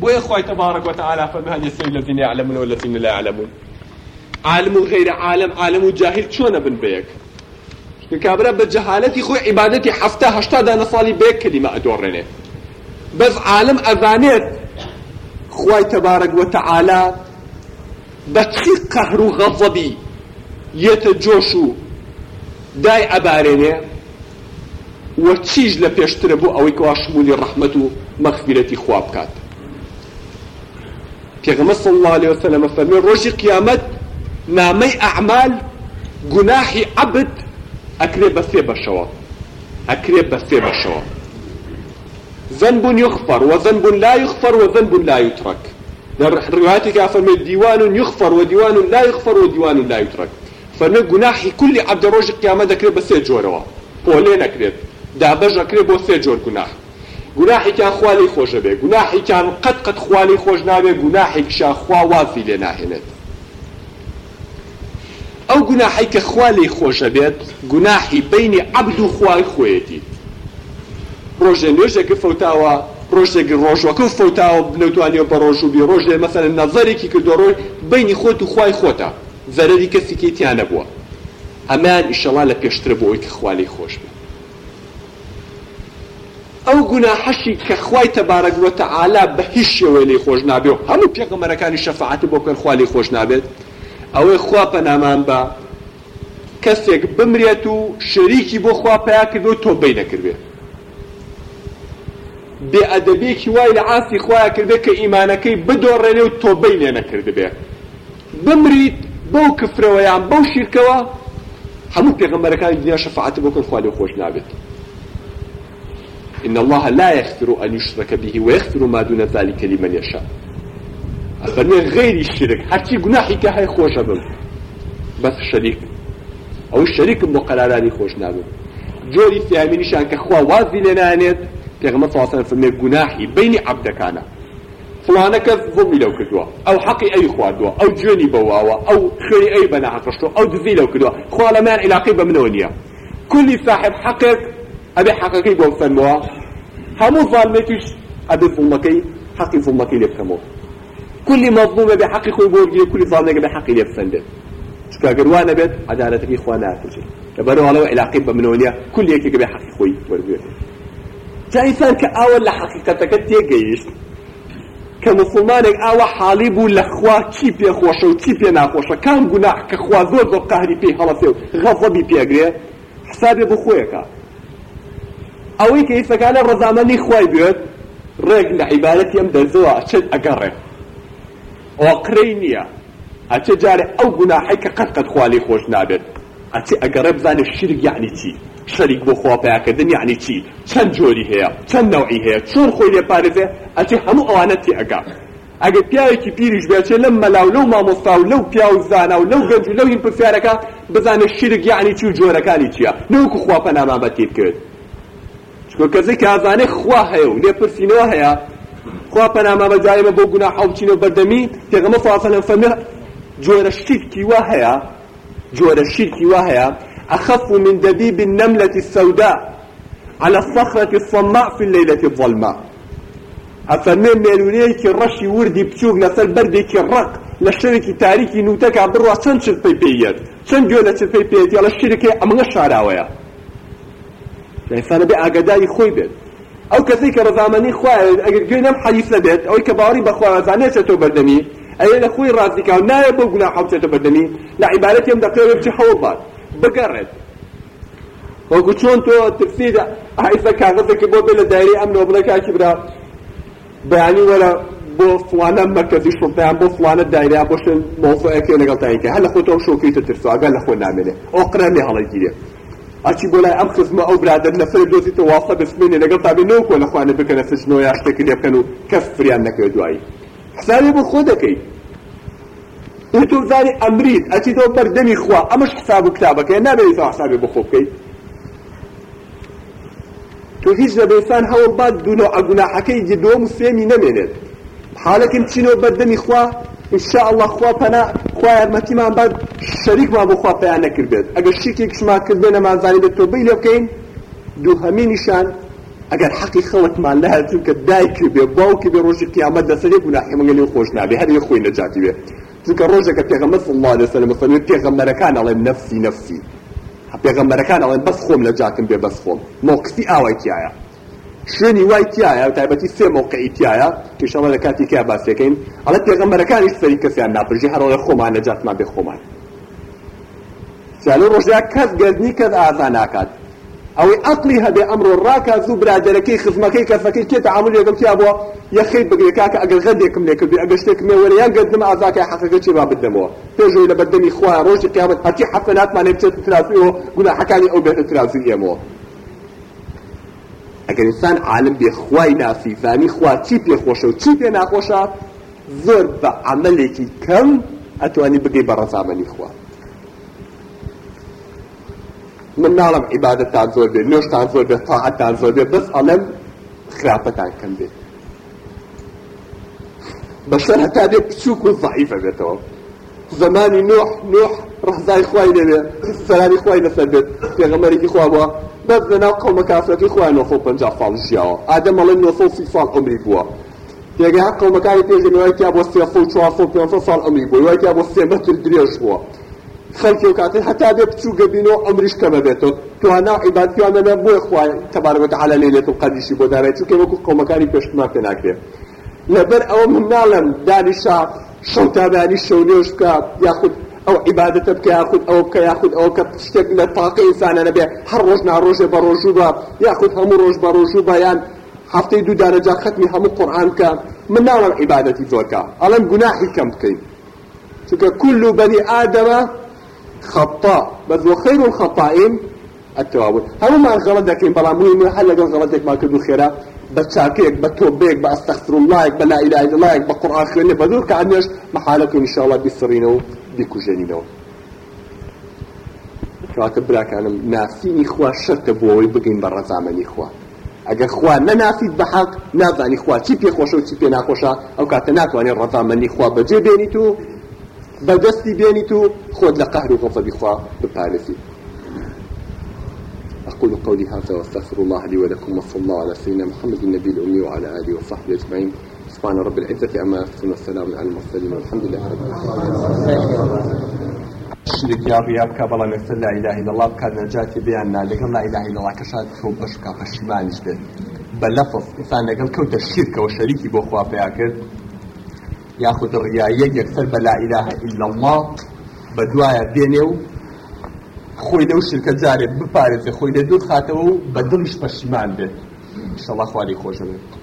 بۆ یخوای تبارك وتعالى فمهل يسير الذين يعلمون والذين لا يعلمون عالم و غير عالم عالم و جاهل چۆنە بن بەیەک کابرا بە جەهالەتی خۆی عیبادەتی هەفتە هەشتا دانە ساڵی بەیەک کلمە ئەدۆڕێنێ بەس عالم ئەزانێت خوای تبارك وتعالى بە چی قەهر و غەزەبی یەتە جۆش و دای ئەبارێنێ وە چیش لە پێشترە بوو ئەوەی کەوا شمولی ڕەحمەت و مەخفیرەتی خواب بکات پێغەمە صلی الله عليه وسلم فەرمی ڕۆژی قیامەت نامەی ئەعمال گوناحی عبد ئەکرێ بە سێ بەشەوە ئەکرێ بە سێ بەشەوە ذنب يغفر وذنب لا يغفر وذنب لا يترك روايتك فرمي ديوان يغفر وديوان لا يغفر وديوان لا يترك فرمي جناحي كل عبد روج القيامة ذكر بس جوروا بولين أكريب دابج أكريب وسيجور جناح گوناحێکیان خوالی خۆشە بێ گوناحێکیان قەت قەت خوالی خۆش نابێ گوناحێکشا خوا وافی لێ ناهێنێت ئەو گوناحی کە خوالی خۆشە بێت گوناحی بینی عبد و خوای خۆیەتی ڕۆژێ نوێژێکی فەوتاوە ڕۆژێکی ڕۆژوەکە و فەوتاوە بنەوتوانیەوە بە ڕۆژ و بی ڕۆژێ مەسەرە نەزەرێکی کردۆ ڕۆژ بینی خۆت و خوای خۆتە زەرری کەسیکەیتیانە بووە ئەمان ئیشەڵا لە پێشتر بۆ ئەوی کە خوالی خۆش بێت ئەو گوناحەشی کە خوای تەبارەگوەتە ئالا بە هیچ شێوەی لی خۆش نابێ و هەموو پێغەمەرەکانی شەفاعت بۆ کەن خوالی خۆش نابێت ئەوەی خوا پەنامان بە کەسێک بمرێت و شەریکی بۆ خوا پیا کردو تۆ بەی نەکردێت بێ ئەدەبێکی وای لە عاسی خۆیان کردێ کە ئیمانەکەی بدۆڕێنێ و تۆبەی لێ نەکردبێ بمریت بەو کفرەوەیان بەو شیرکەوە هەموو پێغەمبەرەکانی دنیا شەفاعت بۆ کەن خوا لێ خۆش نابێت إن الله لا يغفر أن يشرك به ويغفر ما دون ذلك لمن يشاء أفرمي غير الشرك حتى جناحي كهي خوش بم بس شريك أو الشريك بقراراني خوش نابم جوري تيامينيشان كخوا وازي لنانيت پێغمە ساسن فرمێ گوناحی بینی عبدەکانە فلانەکە زڵمی لەو کردووە ئەو حەقی ئەی خواردووە ئەو جوێنی بەواوە ئەو خوێنی ئەی بەناحەشتۆ ئەو دزی لەو کردووە خوا لەمان عیلاقی بە منەوە نییە کولی صاحب حەقێک ئەبێ حەقەکەی بۆم فەرمەوە هەموو ظالمێکیش ئەبێ فڵمەکەی حەقی فڵمەکەی لێ بکەمەوە کولی مەظلومە بێ حەقی خۆی بۆگیرێ کولی ظالمێکە بێ حەقی لێ بفەندێت چکە گەروانە بێت عەدالەتەکەی خوا ناتوجێت لەبەرەوەڵەوە علاقی بە منەوە نیە کولی یەکێکە بێ حەقی خۆی وەرگێت جا ئینسان کە ئاوە لە حەقیقەتەکە تێگەیشت کە مسلمانێک ئاوە حاڵی بوو لە خوا چی پێخۆشە و چی پێ ناخۆشە کام گوناح کە خوا زۆر زۆر قاهری پێی هەڵەسێ و غەزەبی پێگرێ حسابێ بۆ خۆیەکە ئەوەی کە هیچەکانە ڕزامەنی خۆی بێت ڕێک لە عیبارەتی ئەم دەزەوە چت ئەگەڕێ ئۆقرەی نییە ئەچە جارێ ئەو گوناحی کە قەت قەت خوالی خۆش نابێت ئەچی ئەگەڕێ بزانێ شرک یعنی چی شەریک بۆ خواپیاکردن یعنی چی چەند جۆری هەیە چەند نەوعی هەیە چۆن خۆی لێپارێزێ ئەچی هەموو ئەوانەتی ئەگا ئەگە پیاوێکی پیریش بێچێ لەم مەلاو لەو مامۆستا و لەو پیا و زانا و لەو گەنج و لەو هین پرسیارەکە بزانێ شرک یعنی چی و جۆرەکانی چییە نەوەکو خواپە نامابەتیت کرد و کەزەی کە ئازانێ خوا هەیە و لێپرسینەوە هەیە خوا پەنامە بەجایمە بۆ گونا حوتینە بەردەمی پێغەمە فاسەلەم فەرمێ جۆرە شیرکی وا هەیە جۆرە شیرکی وا هەیە ئەخەف من دەبیب النەملة السوداء على الصخرة الصماء في الليلة الظلماء ئەفەرمێ مێلوونەیەکی ڕەشی وردی بچووک لەسەر بەردێکی ڕق لە شەوێکی تاریکی نووتەکە بڕوا چەند چرپەی پێیەت چەند گوێ لە چرپەی پێێتی لە شیرەکەی ئەمەگە شاراوەیە ئینسانە بێ ئاگداری خۆی بێت ئەو کەسی کە بەزامەنی خوایە ئەگەر گوێ نەم حەیف نەبێت ئەوەی کە باوەڕی بەخوازانێتێتۆ بەردەمی ئەیە لە خۆی ڕازیکا و نایە بۆ گونا حەوتێتە بەردەمی لە عیبارەت ێم دەقێ بچی حەوە بات بگەڕێت وەکو چۆن تۆ تفسیر حیفە کاغەزێکی بۆ بێ لە دایری ئەم نۆبلەکاکی برا بەیانی وەرە بۆ فلانە مرکزی شڵتیان بۆ فلانە دایریا بۆشن مۆفەیەکی لەگەڵ تایکە هەر لە خۆ تۆ شوکەی تترسواگە لە خۆ نامێنێ ئۆ قرەمی هەڵەگیرێت ئاچی بۆ لای ئەم خزمە ئەو برادر لەسەر دۆزیتە واسە بسمێنێ لەگەڵ تابێنەوە کۆ لەخواانە بکەنە سژنەوە یا شتێک لێ بکەن و کەس فریان نەکەوێت دوایی حسابی بۆ خۆ دەکەیت تۆزاری ئەمریت ئەچی تۆ بەردەمی خوا ئەمەش حساب و کتابەکەی نابێت تۆ حسابی بۆ خۆ بکەیت تۆ هیچ لە بێسان هەوڵ باد دوونەوە ئەگوناحەکەی جدۆم و سێمی نەمێنێت حالەکەم چینەوە بەردەمی خوا انشاء الله خوا پنا خوا یارمەتیمان بە شەریک ما بۆ خوا پەیان نەکردێت ئەگەر شتێکیشما کرد بێ نەمازانی بێت تۆ بی لێ بکەین دوو هەمینیشان ئەگەر حەقی خەڵکمان لە هەرچون کە دایکی بێ باوکی بێ ڕۆژی قیامەت دەسەرێک و ناحیمەگەلی خۆش نابێ هەر خۆی نەجاتی بێ چونکە ڕۆژێکە پێغەمەت الله لەسەلم فەرمێت پێغەمبەرەکان ئەڵێم نەفسی نەفسی پێغەمبەرەکان ئەڵێن بەس خۆم نەجاتم بێ بەس خۆم مۆقسی ئاوای کیایە شوێنی وای تایە و تایبەتی سێ موقعی تایە کشەڵە لە کاتی کیا باسیەکەین ئەڵە پێغەمبەرەکانی سەری کەسیان ناپژی هەڕۆڵە خۆمان نەجاتمان بێ خۆمان سیالە ڕۆژیا کەس گەزنی کەس ئازا ناکات ئەوەی ئەقلی هەبێ ئەمڕۆ ڕاکە زوو برادەرەکەی خزمەکەی کەسەکەی تێتە عمل لێگەم تیا بووە یەخی بگرێ کاکە ئەگەر غەندێکم لێ کردی ئەگە شتێک مێ وەریان گەزم ئازاکە حەقەکە چێ با بدەمەوە پێشەوەی لە بەردەمی خوا ڕۆژی قیامەت هەتی حەسەناتمانێ بچێت ترازیەوە گوناحەکانی ئەو بێت ترازی ئێمەوە ئەگەر ئینسان عالم بێ خوای ناسی زانی خوا چی پێ خۆشە و چی پێ ناخۆشە زۆر بە عملێکی کەم ئەتوانی بگەی بە ڕەزامەنی خوا من ناڵم عیبادەتان زۆر بێ نوێشتان زۆر بێ تاعەتان زۆر بێ بەس ئەڵەم خراپەتان کەم بێت بەشەر هەتا بێ بچووک و ضعیفە بێتەوە زمانی نوح نوح ڕحزای خوای لێ بێ سەرانی خوای لەسەر بێت پێغەمەرێکی خوا بووە بەب لەناو قەڵمە کافرەکەی خۆیان 950 فاڵ ژیاوە ئادەم ئەڵێ 930 فاڵ ئەمری بووە تێگە هەر قەڵمەکانی پێژێنەوەیکیا بۆ سێ فۆ چوار فۆ پێ فاڵ ئەمری بووە وایکیا بۆ سێ مەتر درێژ بووە خەڵکی و کاتر هەتا بێ بچوو گەبینەوە ئەمریش کەمە بێتەوە توانە عیباتیانەمە بۆی خوای تەبارەت عالە لێت و قەدیشی بۆ دارێت چووکە وەکو قەڵمەکانی پێشتما پێ ناکرێت لەبەر ئەوە من ناڵم دانیشا شەوتابانی شەونێش بکە یاخود ئەو عیباەتە بکە یاخود ئەو کە یاخود ئەو کە شتێک لە تاقی ئینسانە نەبێ هەر ڕۆژ ناڕۆژێ بە ڕۆژوو بە یاخود هەموو ڕۆژ بە ڕۆژوو بەیان هەفتەی دوو دارەجا ختمی هەموو قورآان کە من ناڵم عیباەتی زۆرکە ئەڵم گوناحی کەم بکەین چونکە كل بني آدم خطاء بەز وخير الخطائين التوابون هەمومان غەڵەت دەکەین بەڵام مهمە هەر لەگەڵ غەڵەتێک ما کردو خێرا بە چاکێک بە تۆبێک بە ئەستەخرم لایک بە لایلایک بە قڕاخێنێ بە دوور کە ئەنێش مەحالەکە ئینشاءڵە بیسڕینەوە بکوژێنینەوە کەواتە براکانم ناسینی خوا شەرتە بۆەوەی بگەین بە ڕەزامەنی خوا ئەگەر خوا نەناسیت بە حەق نازانی خوا چی پێخۆشە و چی پێ ناخۆشە ئەو کاتە ناتوانێت ڕەزامەنی خوا بەجێ بێنیت و بەدەستی بێنیت و خۆت لە قهر و غەزەبی خوا بپارێزی أقول قولي هذا وأستغفر الله لي ولكم وصلى الله على سيدنا محمد النبي الأمي وعلى آله وصحبه أجمعين سبحان رب العزة عما يصفون والسلام على المرسلين والحمد لله رب العالمين شرك یا ڕیاب بکە بەڵام ئێستا لا ئیلاهی لەڵا بکات نەجاتی بیاننا لەگەڵ لا ئیلاهی لەڵا کەشات تۆ بەش بکە پەشیمانش بێت بە لەفظ ئینسان لەگەڵ کەوتە شیرکەوە شەریکی بۆ خوا پێیا کرد یاخود ڕیاییەک یەکسەر بە لا ئیلاهە ئیلا الله بە دوایە بێنێ و خۆی لەو شرکە جارێ بپارێزێ خۆی لە دوور خاتەوە و بە دڵیش پەشیمان بێت ئینشەڵڵا خواری خۆشە بێت